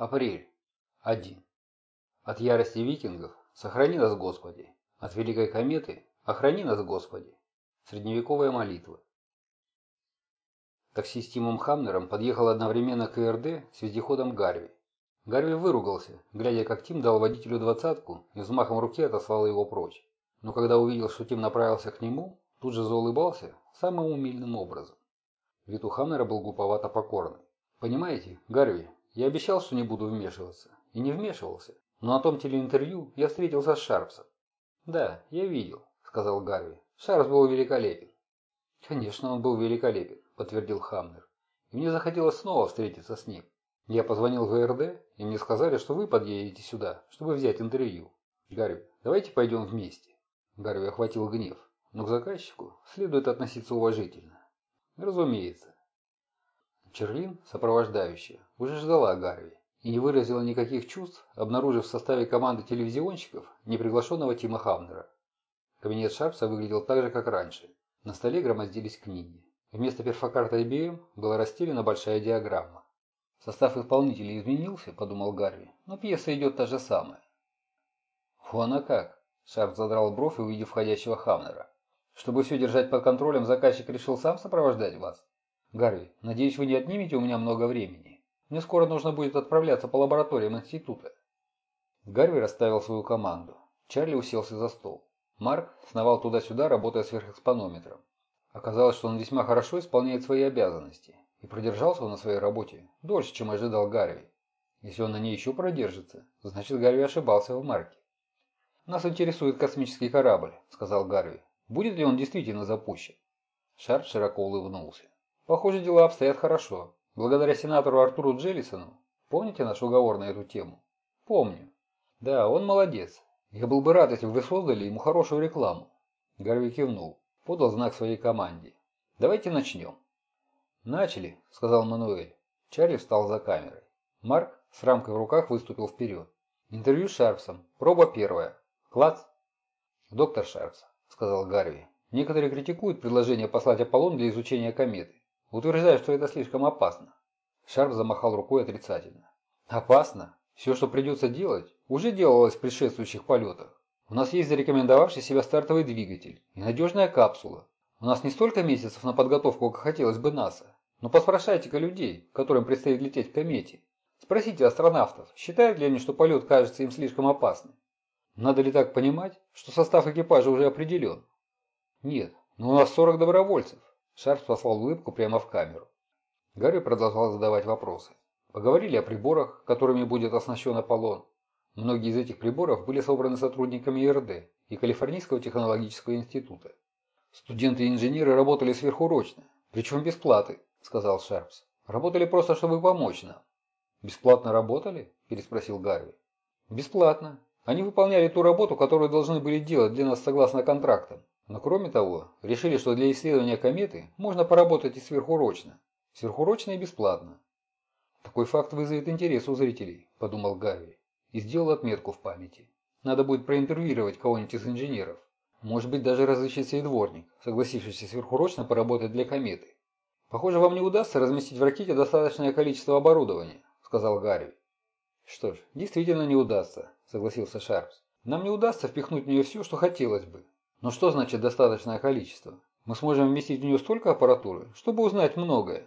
Апрель. 1. От ярости викингов сохрани нас, Господи. От великой кометы охрани нас, Господи. Средневековая молитва. Такси с Тимом Хамнером подъехал одновременно к ИРД с вездеходом Гарви. Гарви выругался, глядя, как Тим дал водителю двадцатку и взмахом руки отослал его прочь. Но когда увидел, что Тим направился к нему, тут же заулыбался самым умильным образом. Вид у Хамнера был глуповато покорный. «Понимаете, Гарви, я обещал, что не буду вмешиваться. И не вмешивался. Но на том телеинтервью я встретился с Шарпсом. «Да, я видел», — сказал Гарви. «Шарпс был великолепен». «Конечно, он был великолепен», — подтвердил Хамнер. «И мне захотелось снова встретиться с ним. Я позвонил в РД, и мне сказали, что вы подъедете сюда, чтобы взять интервью. Гарви, давайте пойдем вместе». Гарви охватил гнев. Но к заказчику следует относиться уважительно. Разумеется. Черлин, сопровождающая, уже ждала Гарви и не выразила никаких чувств, обнаружив в составе команды телевизионщиков неприглашенного Тима Хамнера. Кабинет Шарпса выглядел так же, как раньше. На столе громоздились книги. Вместо перфокарта IBM была расстелена большая диаграмма. Состав исполнителей изменился, подумал Гарви, но пьеса идет та же самая. Вон а как. Шарп задрал бровь, увидев входящего Хамнера. Чтобы все держать под контролем, заказчик решил сам сопровождать вас? «Гарви, надеюсь, вы не отнимете у меня много времени. Мне скоро нужно будет отправляться по лабораториям института». Гарви расставил свою команду. Чарли уселся за стол. Марк сновал туда-сюда, работая сверхэкспонометром. Оказалось, что он весьма хорошо исполняет свои обязанности. И продержался он на своей работе дольше, чем ожидал Гарви. Если он на ней еще продержится, значит Гарви ошибался в Марке. «Нас интересует космический корабль», — сказал Гарви. «Будет ли он действительно запущен?» Шарп широко улыбнулся. Похоже, дела обстоят хорошо. Благодаря сенатору Артуру Джеллисону. Помните наш уговор на эту тему? Помню. Да, он молодец. Я был бы рад, если бы вы создали ему хорошую рекламу. Гарви кивнул. Подал знак своей команде. Давайте начнем. Начали, сказал Мануэль. Чарли встал за камерой. Марк с рамкой в руках выступил вперед. Интервью с Шарпсом. Проба первая. Клац. Доктор Шарпс, сказал Гарви. Некоторые критикуют предложение послать Аполлон для изучения кометы. Утверждаю, что это слишком опасно. Шарп замахал рукой отрицательно. Опасно? Все, что придется делать, уже делалось в предшествующих полетах. У нас есть зарекомендовавший себя стартовый двигатель и надежная капсула. У нас не столько месяцев на подготовку, как хотелось бы НАСА. Но поспрашайте-ка людей, которым предстоит лететь к комете. Спросите астронавтов, считают ли они, что полет кажется им слишком опасным. Надо ли так понимать, что состав экипажа уже определен? Нет, но у нас 40 добровольцев. Шарп послал улыбку прямо в камеру. Гарри продолжал задавать вопросы. Поговорили о приборах, которыми будет оснащен Аполлон. Многие из этих приборов были собраны сотрудниками ИРД и Калифорнийского технологического института. Студенты и инженеры работали сверхурочно, причем без сказал Шарпс. Работали просто, чтобы помочь нам. Бесплатно работали? переспросил Гарви. Бесплатно. Они выполняли ту работу, которую должны были делать для нас согласно контрактам. Но кроме того, решили, что для исследования кометы можно поработать и сверхурочно. Сверхурочно и бесплатно. Такой факт вызовет интерес у зрителей, подумал Гарри, и сделал отметку в памяти. Надо будет проинтервьюировать кого-нибудь из инженеров. Может быть, даже разыщется и дворник, согласившийся сверхурочно поработать для кометы. «Похоже, вам не удастся разместить в ракете достаточное количество оборудования», – сказал Гарри. «Что ж, действительно не удастся», – согласился Шарпс. «Нам не удастся впихнуть в нее все, что хотелось бы. Но что значит достаточное количество? Мы сможем вместить в нее столько аппаратуры, чтобы узнать многое.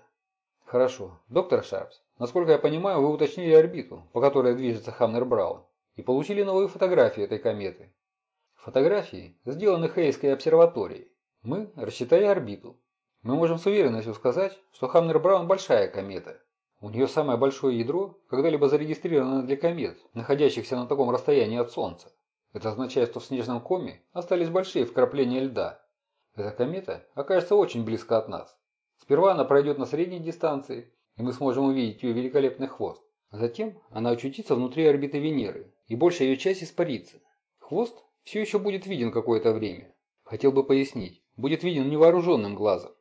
Хорошо. Доктор Шарпс, насколько я понимаю, вы уточнили орбиту, по которой движется Хамнер Браун, и получили новые фотографии этой кометы. Фотографии сделаны Хейской обсерваторией. Мы рассчитали орбиту. Мы можем с уверенностью сказать, что Хамнер Браун большая комета. У нее самое большое ядро, когда-либо зарегистрировано для комет, находящихся на таком расстоянии от Солнца. Это означает, что в снежном коме остались большие вкрапления льда. Эта комета окажется очень близко от нас. Сперва она пройдет на средней дистанции, и мы сможем увидеть ее великолепный хвост. затем она очутится внутри орбиты Венеры, и большая ее часть испарится. Хвост все еще будет виден какое-то время. Хотел бы пояснить, будет виден невооруженным глазом.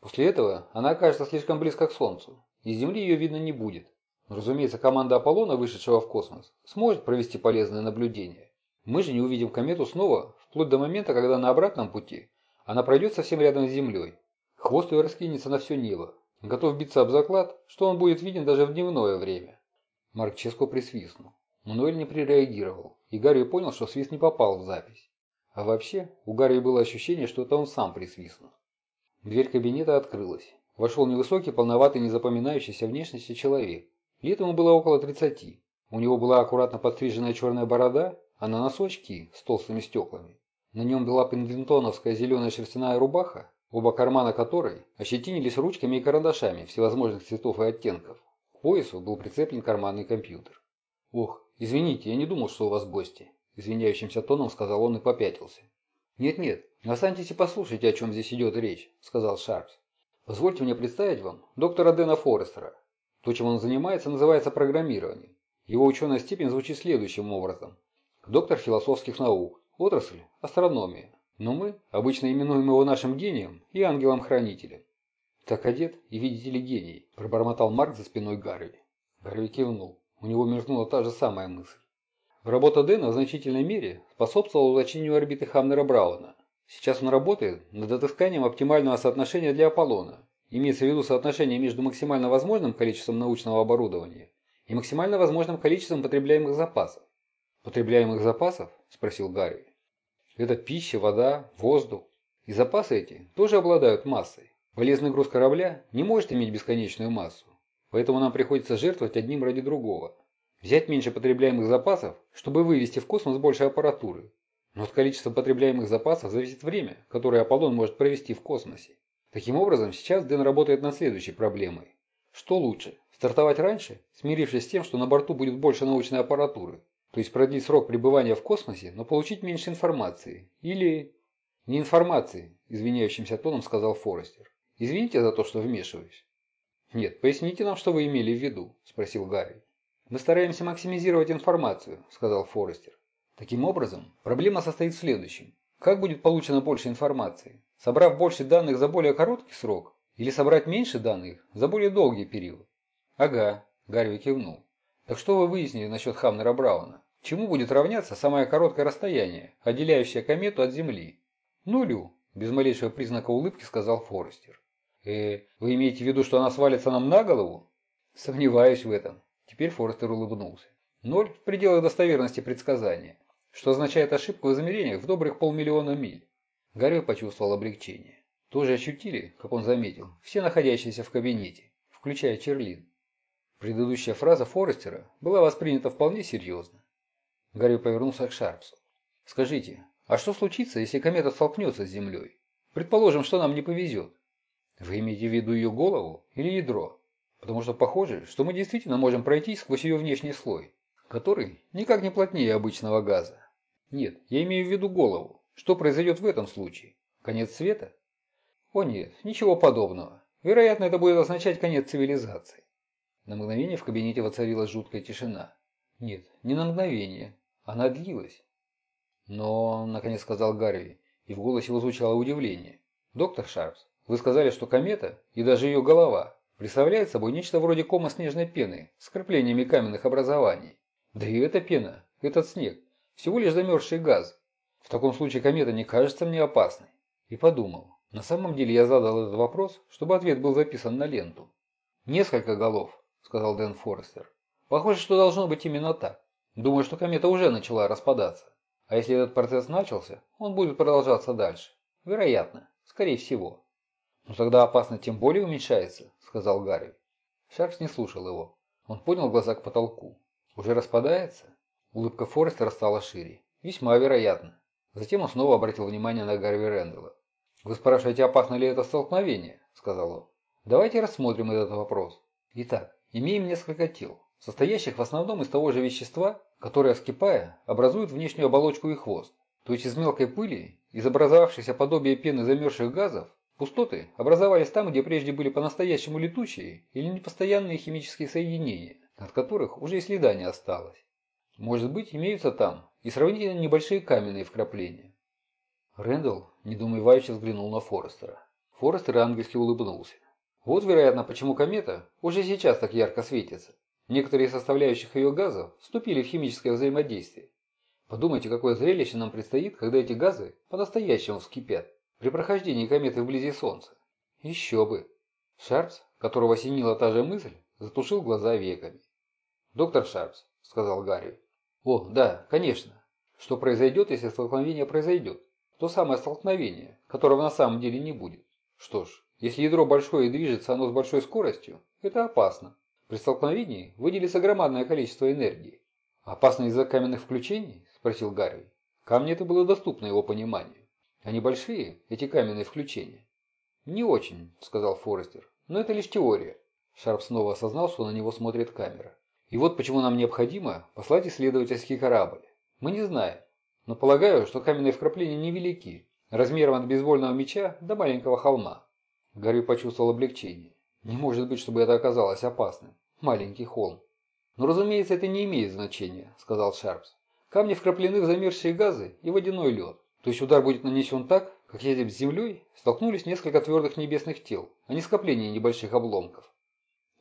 После этого она окажется слишком близко к Солнцу, и с Земли ее видно не будет. Но, разумеется, команда Аполлона, вышедшего в космос, сможет провести полезное наблюдение. Мы же не увидим комету снова, вплоть до момента, когда на обратном пути она пройдет совсем рядом с Землей. Хвост ее раскинется на все небо. Готов биться об заклад, что он будет виден даже в дневное время. Марк Ческо присвистнул. Мануэль не прореагировал, и Гарри понял, что свист не попал в запись. А вообще, у Гарри было ощущение, что это он сам присвистнул. Дверь кабинета открылась. Вошел невысокий, полноватый, незапоминающийся внешности человек. Лет ему было около 30. У него была аккуратно подстриженная черная борода, а на носу очки с толстыми стеклами. На нем была пингвинтоновская зеленая шерстяная рубаха, оба кармана которой ощетинились ручками и карандашами всевозможных цветов и оттенков. К поясу был прицеплен карманный компьютер. «Ох, извините, я не думал, что у вас гости», – извиняющимся тоном сказал он и попятился. «Нет-нет, останьтесь и послушайте, о чем здесь идет речь», – сказал Шарпс. «Позвольте мне представить вам доктора Дэна Форестера. То, чем он занимается, называется программированием. Его ученая степень звучит следующим образом. Доктор философских наук, отрасль – астрономия. Но мы обычно именуем его нашим гением и ангелом-хранителем. «Так одет и, видите ли, гений», – пробормотал Марк за спиной Гарви. Гарви кивнул. У него мелькнула та же самая мысль. Работа Дэна в значительной мере способствовала уточнению орбиты Хамнера Брауна. Сейчас он работает над отысканием оптимального соотношения для Аполлона. Имеется в виду соотношение между максимально возможным количеством научного оборудования и максимально возможным количеством потребляемых запасов. «Потребляемых запасов?» – спросил Гарри. «Это пища, вода, воздух. И запасы эти тоже обладают массой. Полезный груз корабля не может иметь бесконечную массу. Поэтому нам приходится жертвовать одним ради другого. Взять меньше потребляемых запасов, чтобы вывести в космос больше аппаратуры. Но от количества потребляемых запасов зависит время, которое Аполлон может провести в космосе. Таким образом, сейчас Дэн работает над следующей проблемой. Что лучше, стартовать раньше, смирившись с тем, что на борту будет больше научной аппаратуры, то есть продлить срок пребывания в космосе, но получить меньше информации, или... Не информации, извиняющимся тоном сказал Форестер. Извините за то, что вмешиваюсь. «Нет, поясните нам, что вы имели в виду», – спросил Гарри. «Мы стараемся максимизировать информацию», – сказал Форестер. «Таким образом, проблема состоит в следующем. Как будет получено больше информации? Собрав больше данных за более короткий срок? Или собрать меньше данных за более долгий период?» «Ага», – Гарри кивнул. «Так что вы выяснили насчет Хамнера Брауна? Чему будет равняться самое короткое расстояние, отделяющее комету от Земли?» «Нулю», – без малейшего признака улыбки сказал Форестер. «Э, вы имеете в виду, что она свалится нам на голову?» «Сомневаюсь в этом». Теперь Форестер улыбнулся. «Ноль в пределах достоверности предсказания, что означает ошибку в измерениях в добрых полмиллиона миль». Гарри почувствовал облегчение. Тоже ощутили, как он заметил, все находящиеся в кабинете, включая Черлин. Предыдущая фраза Форестера была воспринята вполне серьезно. Гарри повернулся к Шарпсу. «Скажите, а что случится, если комета столкнется с Землей? Предположим, что нам не повезет. Вы имеете в виду ее голову или ядро? Потому что похоже, что мы действительно можем пройти сквозь ее внешний слой, который никак не плотнее обычного газа. Нет, я имею в виду голову. Что произойдет в этом случае? Конец света? О нет, ничего подобного. Вероятно, это будет означать конец цивилизации. На мгновение в кабинете воцарилась жуткая тишина. Нет, не на мгновение. Она длилась. Но, наконец сказал Гарви, и в голосе его звучало удивление. Доктор Шарпс, вы сказали, что комета и даже ее голова представляет собой нечто вроде кома снежной пены с креплениями каменных образований. Да и эта пена, этот снег, всего лишь замерзший газ. В таком случае комета не кажется мне опасной. И подумал, на самом деле я задал этот вопрос, чтобы ответ был записан на ленту. «Несколько голов», — сказал Дэн Форестер. «Похоже, что должно быть именно так. Думаю, что комета уже начала распадаться. А если этот процесс начался, он будет продолжаться дальше. Вероятно. Скорее всего. «Но тогда опасность тем более уменьшается», – сказал Гарри. Шаркс не слушал его. Он поднял глаза к потолку. «Уже распадается?» Улыбка Форестера стала шире. «Весьма вероятно». Затем он снова обратил внимание на Гарви Рэндалла. «Вы спрашиваете, опасно ли это столкновение?» – сказал он. «Давайте рассмотрим этот вопрос. Итак, имеем несколько тел, состоящих в основном из того же вещества, которое, вскипая, образует внешнюю оболочку и хвост, то есть из мелкой пыли, из образовавшихся подобия пены замерзших газов Пустоты образовались там, где прежде были по-настоящему летучие или непостоянные химические соединения, от которых уже и следа не осталось. Может быть, имеются там и сравнительно небольшие каменные вкрапления. Рэндалл недоумевающе взглянул на Форестера. Форестер ангельски улыбнулся. Вот, вероятно, почему комета уже сейчас так ярко светится. Некоторые составляющих ее газов вступили в химическое взаимодействие. Подумайте, какое зрелище нам предстоит, когда эти газы по-настоящему вскипят при прохождении кометы вблизи Солнца. Еще бы. Шарпс, которого осенила та же мысль, затушил глаза веками. «Доктор Шарпс», — сказал Гарри. «О, да, конечно. Что произойдет, если столкновение произойдет? То самое столкновение, которого на самом деле не будет. Что ж, если ядро большое и движется оно с большой скоростью, это опасно. При столкновении выделится громадное количество энергии. «Опасно из-за каменных включений?» – спросил Гарри. Камни это было доступно его пониманию. Они большие, эти каменные включения? «Не очень», – сказал Форестер. «Но это лишь теория». Шарп снова осознал, что на него смотрит камера. «И вот почему нам необходимо послать исследовательский корабль. Мы не знаем, но полагаю, что каменные вкрапления невелики, размером от бейсбольного мяча до маленького холма». Гарри почувствовал облегчение. Не может быть, чтобы это оказалось опасным. Маленький холм. «Но, разумеется, это не имеет значения», – сказал Шарпс. «Камни вкраплены в замерзшие газы и водяной лед. То есть удар будет нанесен так, как если бы с Землей столкнулись несколько твердых небесных тел, а не скопление небольших обломков».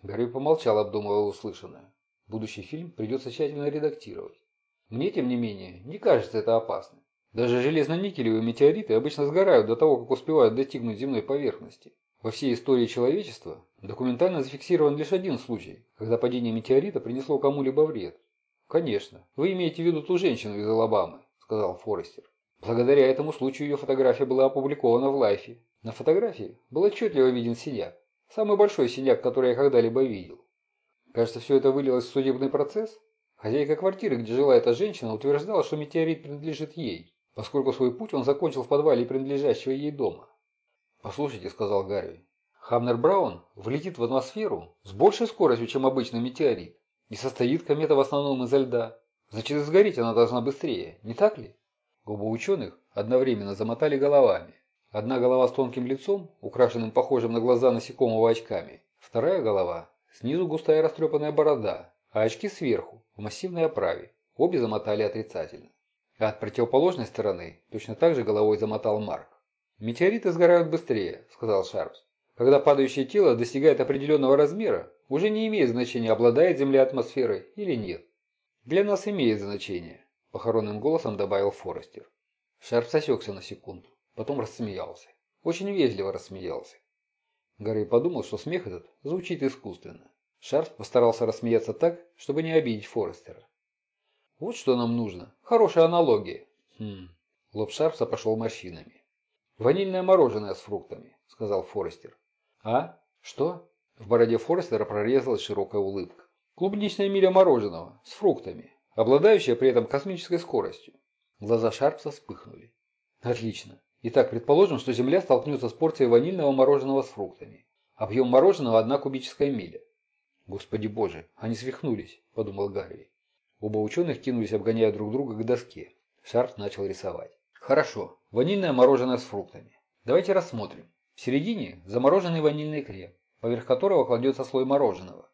Гарри помолчал, обдумывая услышанное. Будущий фильм придется тщательно редактировать. Мне, тем не менее, не кажется это опасным. Даже железно-никелевые метеориты обычно сгорают до того, как успевают достигнуть земной поверхности. Во всей истории человечества документально зафиксирован лишь один случай, когда падение метеорита принесло кому-либо вред. «Конечно, вы имеете в виду ту женщину из Алабамы», – сказал Форестер. Благодаря этому случаю ее фотография была опубликована в Лайфе. На фотографии был отчетливо виден синяк. Самый большой синяк, который я когда-либо видел. Кажется, все это вылилось в судебный процесс. Хозяйка квартиры, где жила эта женщина, утверждала, что метеорит принадлежит ей, поскольку свой путь он закончил в подвале принадлежащего ей дома. «Послушайте», — сказал Гарри, — «Хамнер Браун влетит в атмосферу с большей скоростью, чем обычный метеорит. Не состоит комета в основном из льда. Значит, и сгореть она должна быстрее, не так ли?» Оба ученых одновременно замотали головами. Одна голова с тонким лицом, украшенным похожим на глаза насекомого очками. Вторая голова – снизу густая растрепанная борода, а очки сверху, в массивной оправе. Обе замотали отрицательно. А от противоположной стороны точно так же головой замотал Марк. «Метеориты сгорают быстрее», – сказал Шарпс. «Когда падающее тело достигает определенного размера, уже не имеет значения, обладает Земля атмосферой или нет. Для нас имеет значение», – похоронным голосом добавил Форестер. Шарпс осекся на секунду, потом рассмеялся. Очень вежливо рассмеялся. Гарри подумал, что смех этот звучит искусственно. Шарпс постарался рассмеяться так, чтобы не обидеть Форестера. «Вот что нам нужно. Хорошая аналогия». Хм. Лоб Шарпса пошел морщинами. «Ванильное мороженое с фруктами», – сказал Форестер. «А? Что?» В бороде Форестера прорезалась широкая улыбка. «Клубничная миля мороженого, с фруктами, обладающая при этом космической скоростью». Глаза Шарпса вспыхнули. «Отлично. Итак, предположим, что Земля столкнется с порцией ванильного мороженого с фруктами. Объем мороженого – одна кубическая миля». «Господи боже, они свихнулись», – подумал Гарри. Оба ученых кинулись, обгоняя друг друга к доске. Шарп начал рисовать. Хорошо, ванильное мороженое с фруктами. Давайте рассмотрим. В середине замороженный ванильный крем, поверх которого кладется слой мороженого.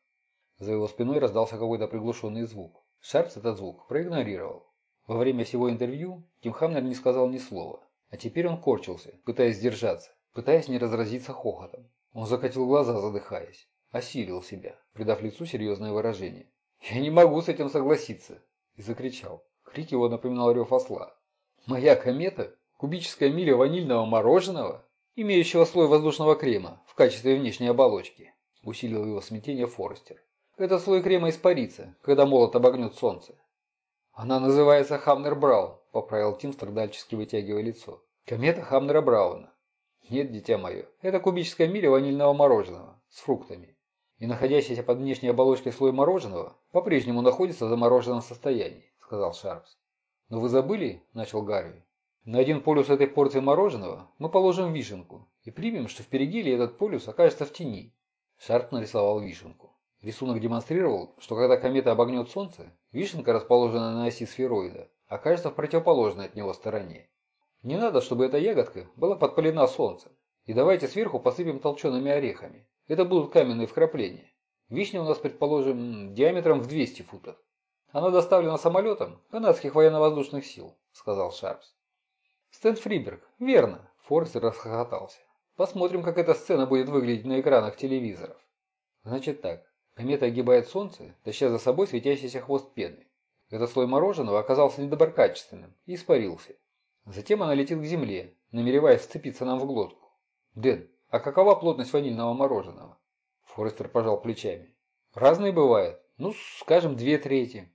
За его спиной раздался какой-то приглушенный звук. Шарпс этот звук проигнорировал. Во время всего интервью Тим Хамнер не сказал ни слова. А теперь он корчился, пытаясь сдержаться, пытаясь не разразиться хохотом. Он закатил глаза, задыхаясь. Осилил себя, придав лицу серьезное выражение. «Я не могу с этим согласиться!» И закричал. Крик его напоминал рев осла. Моя комета – кубическая миля ванильного мороженого, имеющего слой воздушного крема в качестве внешней оболочки, усилил его смятение Форестер. Этот слой крема испарится, когда молот обогнет солнце. Она называется Хамнер Браун, поправил Тим, страдальчески вытягивая лицо. Комета Хамнера Брауна. Нет, дитя мое, это кубическая миля ванильного мороженого с фруктами. И находящийся под внешней оболочкой слой мороженого по-прежнему находится в замороженном состоянии, сказал Шарпс. «Но вы забыли?» – начал Гарри. «На один полюс этой порции мороженого мы положим вишенку и примем, что в перигелии этот полюс окажется в тени». Шарп нарисовал вишенку. Рисунок демонстрировал, что когда комета обогнет Солнце, вишенка, расположенная на оси сфероида, окажется в противоположной от него стороне. Не надо, чтобы эта ягодка была подпалена Солнцем. И давайте сверху посыпем толчеными орехами. Это будут каменные вкрапления. Вишня у нас, предположим, диаметром в 200 футов. Она доставлена самолетом канадских военно-воздушных сил», – сказал Шарпс. «Стэн Фриберг, верно», – Форстер расхохотался. «Посмотрим, как эта сцена будет выглядеть на экранах телевизоров». «Значит так, комета огибает Солнце, таща за собой светящийся хвост пены. Этот слой мороженого оказался недоброкачественным и испарился. Затем она летит к Земле, намереваясь вцепиться нам в глотку. Дэн, а какова плотность ванильного мороженого?» Форестер пожал плечами. «Разные бывают. Ну, скажем, две трети.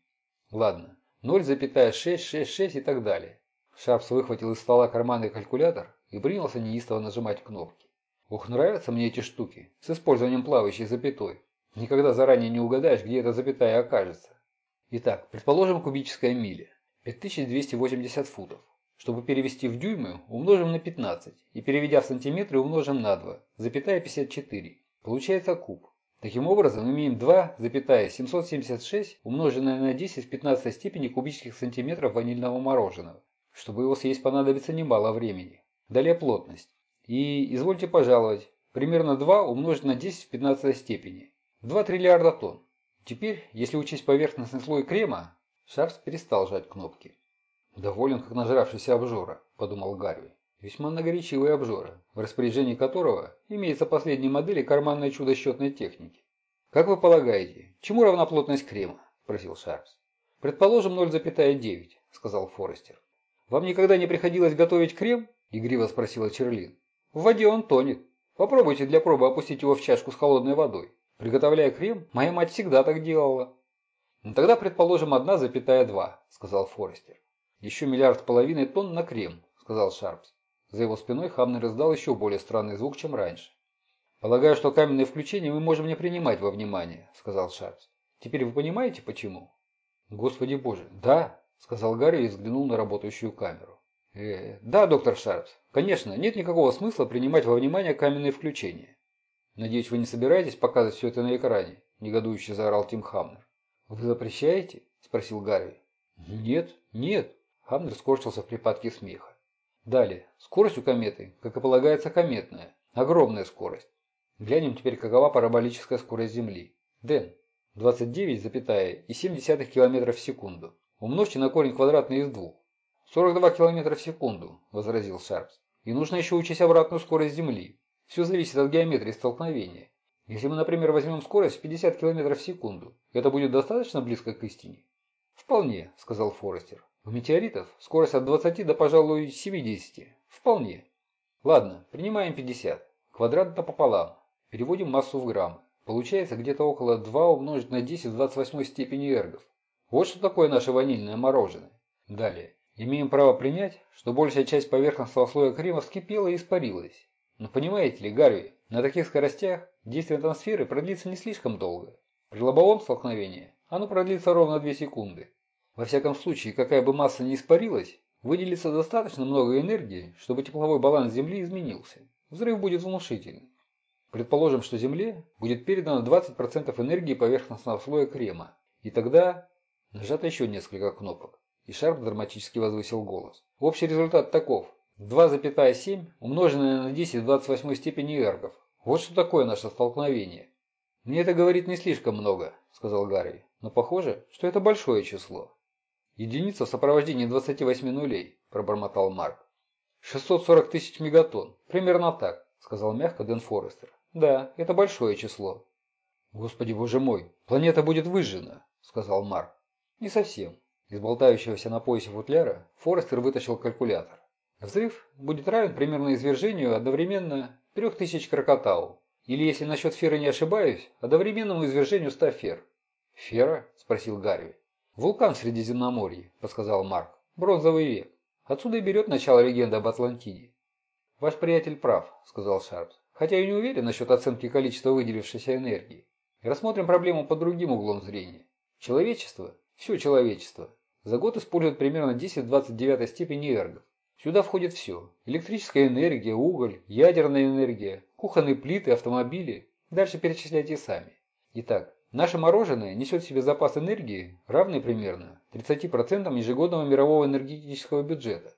Ладно, 0,666 и так далее. Шарпс выхватил из стола карманный калькулятор и принялся неистово нажимать кнопки. Ох, нравятся мне эти штуки, с использованием плавающей запятой. Никогда заранее не угадаешь, где эта запятая окажется. Итак, предположим кубическая миля. 5280 футов. Чтобы перевести в дюймы, умножим на 15 и переведя в сантиметры умножим на 2, запятая 54. Получается куб. Таким образом, имеем 2,776 умноженное на 10 в 15 степени кубических сантиметров ванильного мороженого. Чтобы его съесть понадобится немало времени. Далее плотность. И, извольте пожаловать, примерно 2 умножить на 10 в 15 степени. 2 триллиарда тонн. Теперь, если учесть поверхностный слой крема, Шарпс перестал жать кнопки. «Доволен, как нажравшийся обжора», – подумал Гарви. Весьма многоречивый обжора, в распоряжении которого имеется последней модели карманное чудо счетной техники. «Как вы полагаете, чему равна плотность крема?» – спросил Шарпс. «Предположим 0,9», – сказал Форестер. «Вам никогда не приходилось готовить крем?» – игриво спросила Черлин. «В воде он тонет. Попробуйте для пробы опустить его в чашку с холодной водой. Приготовляя крем, моя мать всегда так делала». «Ну тогда, предположим, 1,2», – сказал Форестер. «Еще миллиард половиной тонн на крем», – сказал Шарпс. За его спиной Хамнер издал еще более странный звук, чем раньше. «Полагаю, что каменные включения мы можем не принимать во внимание», – сказал Шарпс. «Теперь вы понимаете, почему?» «Господи боже, да», – сказал Гарри и взглянул на работающую камеру. «Э, да, доктор Шарпс, конечно, нет никакого смысла принимать во внимание каменные включения». «Надеюсь, вы не собираетесь показывать все это на экране?» – негодующе заорал Тим Хамнер. «Вы запрещаете?» – спросил Гарри. «Нет, нет», – Хамнер скорчился в припадке смеха. Далее. Скорость у кометы, как и полагается, кометная. Огромная скорость. Глянем теперь, какова параболическая скорость Земли. Дэн. 29,7 км в секунду. Умножьте на корень квадратный из двух. 42 км в секунду, возразил Шарпс. И нужно еще учесть обратную скорость Земли. Все зависит от геометрии столкновения. Если мы, например, возьмем скорость в 50 км в секунду, это будет достаточно близко к истине? Вполне, сказал Форестер. У метеоритов скорость от 20 до, пожалуй, 70. Вполне. Ладно, принимаем 50. Квадрат пополам. Переводим массу в граммы. Получается где-то около 2 умножить на 10 в 28 степени эргов. Вот что такое наше ванильное мороженое. Далее. Имеем право принять, что большая часть поверхностного слоя крема вскипела и испарилась. Но понимаете ли, Гарви, на таких скоростях действие атмосферы продлится не слишком долго. При лобовом столкновении оно продлится ровно 2 секунды. Во всяком случае, какая бы масса ни испарилась, выделится достаточно много энергии, чтобы тепловой баланс Земли изменился. Взрыв будет внушительный. Предположим, что Земле будет передано 20% энергии поверхностного слоя крема. И тогда... Нажато еще несколько кнопок. И Шарп драматически возвысил голос. Общий результат таков. 2,7 умноженное на 10 в 28 степени эргов. Вот что такое наше столкновение. «Мне это говорит не слишком много», — сказал Гарри. «Но похоже, что это большое число». «Единица в сопровождении 28 нулей», – пробормотал Марк. «640 тысяч мегатонн. Примерно так», – сказал мягко Дэн Форестер. «Да, это большое число». «Господи боже мой, планета будет выжжена», – сказал Марк. «Не совсем». Из болтающегося на поясе футляра Форестер вытащил калькулятор. Взрыв будет равен примерно извержению одновременно 3000 крокотау. Или, если насчет феры не ошибаюсь, одновременному извержению 100 фер. «Фера?» – спросил Гарви. «Вулкан в Средиземноморье», – подсказал Марк. «Бронзовый век. Отсюда и берет начало легенда об Атлантиде». «Ваш приятель прав», – сказал Шарпс. «Хотя я не уверен насчет оценки количества выделившейся энергии. рассмотрим проблему под другим углом зрения. Человечество, все человечество, за год использует примерно 10 в 29 степени эргов. Сюда входит все. Электрическая энергия, уголь, ядерная энергия, кухонные плиты, автомобили. Дальше перечисляйте сами. Итак, Наше мороженое несет в себе запас энергии, равный примерно 30% ежегодного мирового энергетического бюджета.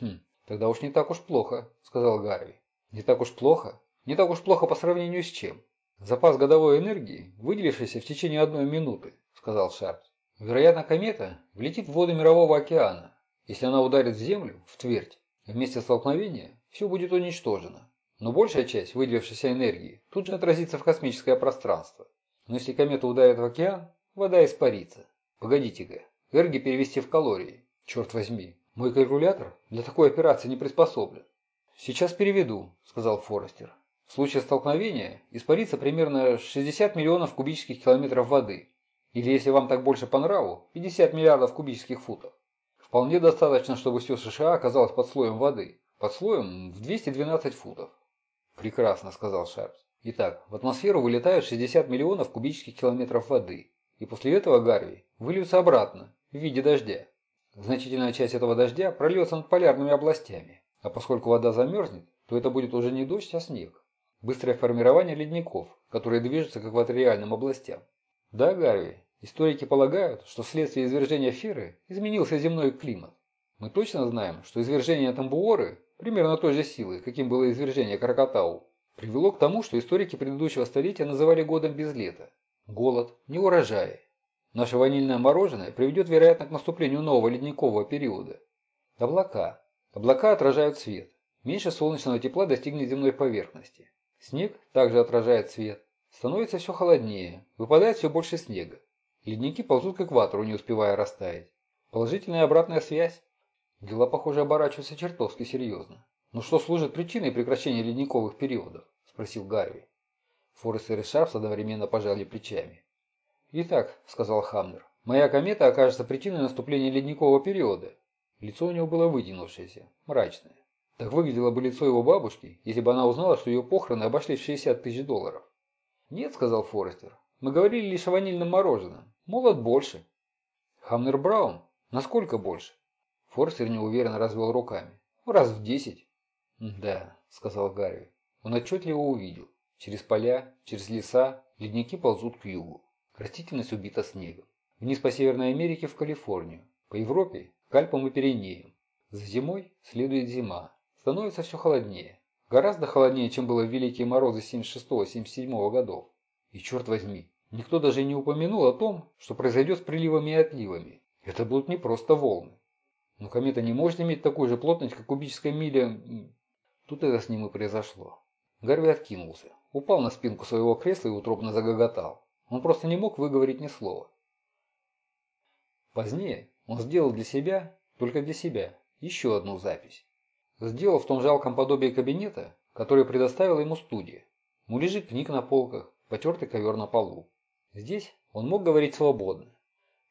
Хм, тогда уж не так уж плохо, сказал Гарви. Не так уж плохо? Не так уж плохо по сравнению с чем? Запас годовой энергии, выделившийся в течение одной минуты, сказал Шарпс. Вероятно, комета влетит в воды Мирового океана. Если она ударит в Землю, в твердь, вместе столкновения все будет уничтожено. Но большая часть выделившейся энергии тут же отразится в космическое пространство. Но если комета ударит в океан, вода испарится. Погодите-ка, эрги перевести в калории. Черт возьми, мой калькулятор для такой операции не приспособлен. Сейчас переведу, сказал Форестер. В случае столкновения испарится примерно 60 миллионов кубических километров воды. Или, если вам так больше по нраву, 50 миллиардов кубических футов. Вполне достаточно, чтобы все США оказалось под слоем воды. Под слоем в 212 футов. Прекрасно, сказал Шарпс. Итак, в атмосферу вылетают 60 миллионов кубических километров воды. И после этого Гарви выльются обратно, в виде дождя. Значительная часть этого дождя прольется над полярными областями. А поскольку вода замерзнет, то это будет уже не дождь, а снег. Быстрое формирование ледников, которые движутся к экваториальным областям. Да, Гарви, историки полагают, что вследствие извержения Феры изменился земной климат. Мы точно знаем, что извержение Тамбуоры, примерно той же силы, каким было извержение Кракатау, привело к тому, что историки предыдущего столетия называли годом без лета. Голод, неурожаи. Наше ванильное мороженое приведет, вероятно, к наступлению нового ледникового периода. Облака. Облака отражают свет. Меньше солнечного тепла достигнет земной поверхности. Снег также отражает свет. Становится все холоднее, выпадает все больше снега. Ледники ползут к экватору, не успевая растаять. Положительная обратная связь. Дела, похоже, оборачиваются чертовски серьезно. «Но что служит причиной прекращения ледниковых периодов?» – спросил Гарви. Форестер и Шарпс одновременно пожали плечами. «Итак», – сказал Хамнер, – «моя комета окажется причиной наступления ледникового периода». Лицо у него было вытянувшееся, мрачное. Так выглядело бы лицо его бабушки, если бы она узнала, что ее похороны обошлись в 60 тысяч долларов. «Нет», – сказал Форестер, – «мы говорили лишь о ванильном мороженом. Молот больше». «Хамнер Браун? Насколько больше?» Форестер неуверенно развел руками. «Раз в десять». «Да», – сказал Гарри. Он отчетливо увидел. Через поля, через леса ледники ползут к югу. Растительность убита снегом. Вниз по Северной Америке в Калифорнию. По Европе – к Альпам и Пиренеям. За зимой следует зима. Становится все холоднее. Гораздо холоднее, чем было в Великие Морозы 76-77 годов. И черт возьми, никто даже не упомянул о том, что произойдет с приливами и отливами. Это будут не просто волны. Но комета не может иметь такую же плотность, как кубическая миля... Тут это с ним и произошло. Гарви откинулся, упал на спинку своего кресла и утробно загоготал. Он просто не мог выговорить ни слова. Позднее он сделал для себя, только для себя, еще одну запись. Сделал в том жалком подобии кабинета, который предоставила ему студия. Муляжи книг на полках, потертый ковер на полу. Здесь он мог говорить свободно.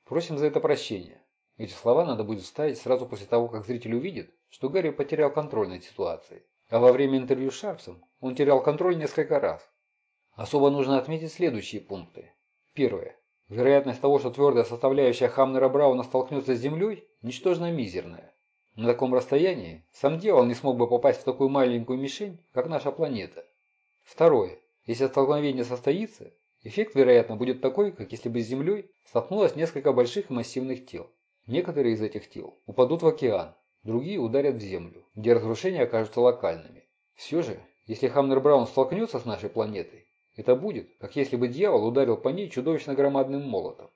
Просим за это прощения. Эти слова надо будет вставить сразу после того, как зритель увидит, что Гарри потерял контроль над ситуацией. А во время интервью с Шарпсом он терял контроль несколько раз. Особо нужно отметить следующие пункты. Первое. Вероятность того, что твердая составляющая Хамнера Брауна столкнется с Землей, ничтожно мизерная. На таком расстоянии сам дьявол не смог бы попасть в такую маленькую мишень, как наша планета. Второе. Если столкновение состоится, эффект, вероятно, будет такой, как если бы с Землей столкнулось несколько больших и массивных тел. Некоторые из этих тел упадут в океан, другие ударят в Землю, где разрушения окажутся локальными. Все же, если Хамнер Браун столкнется с нашей планетой, это будет, как если бы дьявол ударил по ней чудовищно громадным молотом.